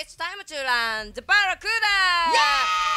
It's time to land the Barracuda! Yeah!